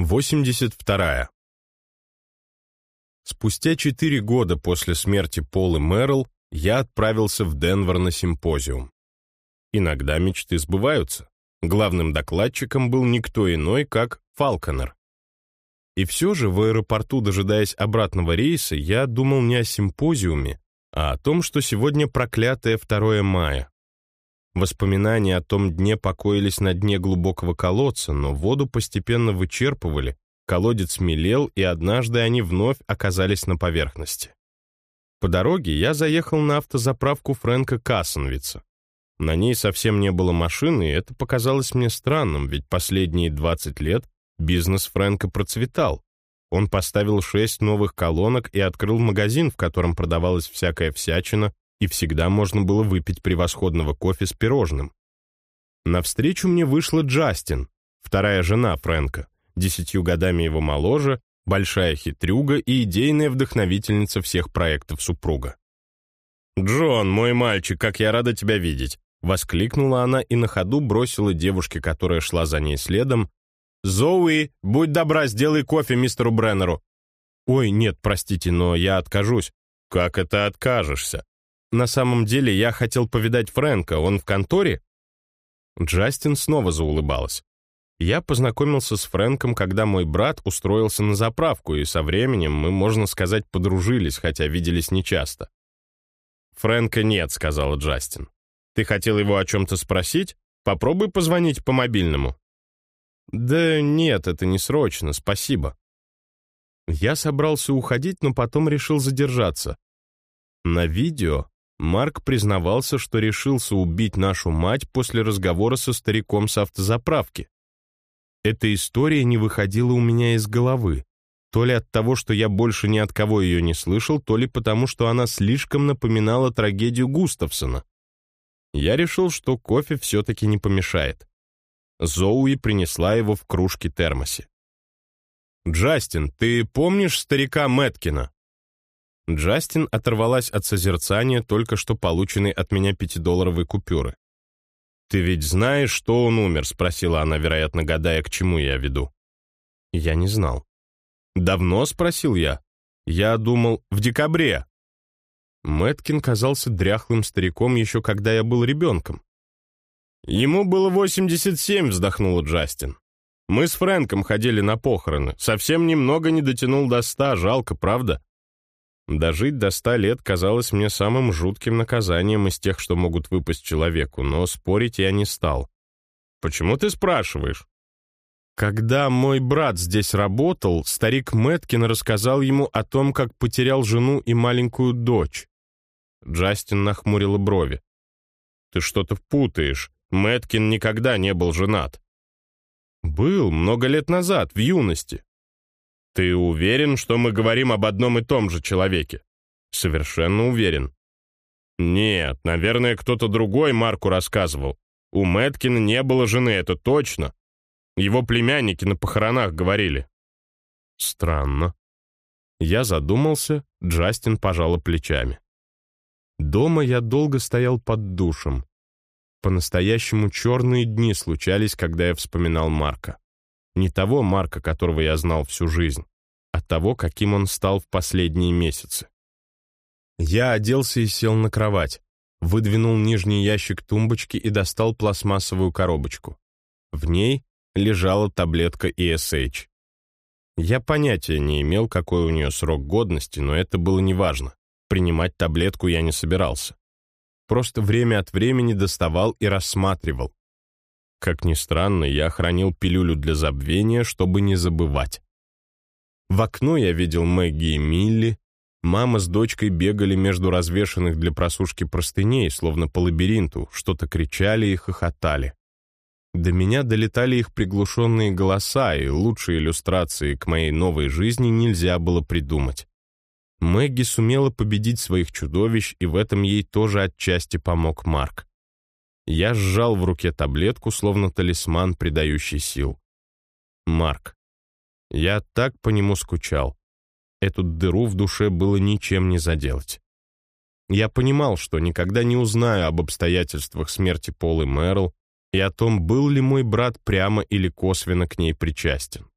82. Спустя четыре года после смерти Полы Мэрл я отправился в Денвер на симпозиум. Иногда мечты сбываются. Главным докладчиком был никто иной, как Фалконер. И все же в аэропорту, дожидаясь обратного рейса, я думал не о симпозиуме, а о том, что сегодня проклятое 2 мая. Воспоминания о том дне покоились на дне глубокого колодца, но воду постепенно вычерпывали, колодец мелел, и однажды они вновь оказались на поверхности. По дороге я заехал на автозаправку Фрэнка Кассенвица. На ней совсем не было машины, и это показалось мне странным, ведь последние 20 лет бизнес Фрэнка процветал. Он поставил шесть новых колонок и открыл магазин, в котором продавалась всякая всячина, и всегда можно было выпить превосходного кофе с пирожным. Навстречу мне вышла Джастин, вторая жена Фрэнка, десятью годами его моложе, большая хитрюга и идейная вдохновительница всех проектов супруга. «Джон, мой мальчик, как я рада тебя видеть!» Воскликнула она и на ходу бросила девушке, которая шла за ней следом. «Зоуи, будь добра, сделай кофе мистеру Бреннеру!» «Ой, нет, простите, но я откажусь». «Как это откажешься?» На самом деле я хотел повидать Фрэнка, он в конторе?» Джастин снова заулыбалась. Я познакомился с Фрэнком, когда мой брат устроился на заправку, и со временем мы, можно сказать, подружились, хотя виделись нечасто. «Фрэнка нет», — сказала Джастин. «Ты хотел его о чем-то спросить? Попробуй позвонить по мобильному». «Да нет, это не срочно, спасибо». Я собрался уходить, но потом решил задержаться. На видео Марк признавался, что решился убить нашу мать после разговора со стариком с автозаправки. Эта история не выходила у меня из головы. То ли от того, что я больше ни от кого ее не слышал, то ли потому, что она слишком напоминала трагедию Густавсона. Я решил, что кофе все-таки не помешает. Зоуи принесла его в кружке термосе. «Джастин, ты помнишь старика Мэткина?» Джастин оторвалась от созерцания только что полученной от меня пятидолларовой купюры. «Ты ведь знаешь, что он умер?» — спросила она, вероятно, гадая, к чему я веду. Я не знал. «Давно?» — спросил я. Я думал, в декабре. Мэткин казался дряхлым стариком еще когда я был ребенком. «Ему было 87», — вздохнула Джастин. «Мы с Фрэнком ходили на похороны. Совсем немного не дотянул до ста, жалко, правда?» Дожить до ста лет казалось мне самым жутким наказанием из тех, что могут выпасть человеку, но спорить я не стал. «Почему ты спрашиваешь?» Когда мой брат здесь работал, старик Мэткин рассказал ему о том, как потерял жену и маленькую дочь. Джастин нахмурила брови. «Ты что-то путаешь. Мэткин никогда не был женат». «Был, много лет назад, в юности. «Ты уверен, что мы говорим об одном и том же человеке?» «Совершенно уверен». «Нет, наверное, кто-то другой Марку рассказывал. У Мэткина не было жены, это точно. Его племянники на похоронах говорили». «Странно». Я задумался, Джастин пожала плечами. Дома я долго стоял под душем. По-настоящему черные дни случались, когда я вспоминал Марка. Не того Марка, которого я знал всю жизнь, а того, каким он стал в последние месяцы. Я оделся и сел на кровать, выдвинул нижний ящик тумбочки и достал пластмассовую коробочку. В ней лежала таблетка ESH. Я понятия не имел, какой у нее срок годности, но это было неважно. Принимать таблетку я не собирался. Просто время от времени доставал и рассматривал, как ни странно, я хранил пилюлю для забвения, чтобы не забывать. В окно я видел Мэгги и Милли. Мама с дочкой бегали между развешанных для просушки простыней, словно по лабиринту, что-то кричали и хохотали. До меня долетали их приглушенные голоса, и лучшей иллюстрации к моей новой жизни нельзя было придумать. Мэгги сумела победить своих чудовищ, и в этом ей тоже отчасти помог Марк. Я сжал в руке таблетку, словно талисман, придающий сил. Марк. Я так по нему скучал. Эту дыру в душе было ничем не заделать. Я понимал, что никогда не узнаю об обстоятельствах смерти Полы Мэрл и о том, был ли мой брат прямо или косвенно к ней причастен.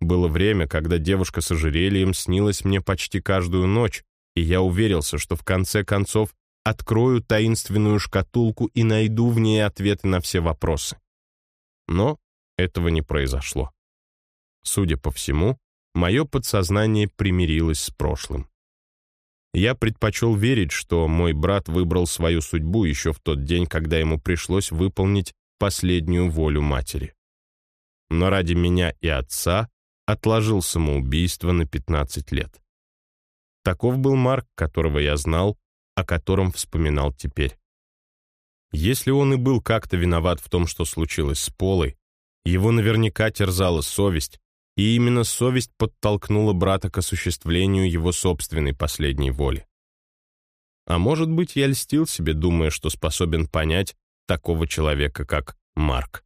Было время, когда девушка с ожерельем снилась мне почти каждую ночь, и я уверился, что в конце концов открою таинственную шкатулку и найду в ней ответы на все вопросы. Но этого не произошло. Судя по всему, мое подсознание примирилось с прошлым. Я предпочел верить, что мой брат выбрал свою судьбу еще в тот день, когда ему пришлось выполнить последнюю волю матери. Но ради меня и отца отложил самоубийство на 15 лет. Таков был Марк, которого я знал, о котором вспоминал теперь. Если он и был как-то виноват в том, что случилось с Полой, его наверняка терзала совесть, и именно совесть подтолкнула брата к осуществлению его собственной последней воли. А может быть, я льстил себе, думая, что способен понять такого человека, как Марк.